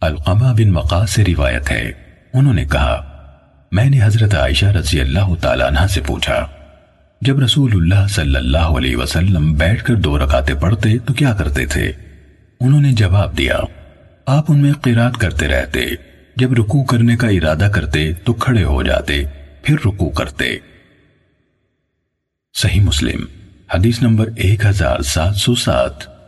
القمہ بن مقا سے روایت ہے۔ انہوں نے کہا، میں نے حضرت عائشہ رضی اللہ تعالیٰ عنہ سے پوچھا، جب رسول اللہ صلی اللہ علیہ وسلم بیٹھ کر دو رکاتے پڑھتے تو کیا کرتے تھے؟ انہوں نے جواب دیا، آپ ان میں قرات کرتے رہتے، جب رکوع کرنے کا ارادہ کرتے تو کھڑے ہو جاتے، پھر رکوع کرتے۔ صحیح مسلم، حدیث نمبر ایک ہزار سات سو سات۔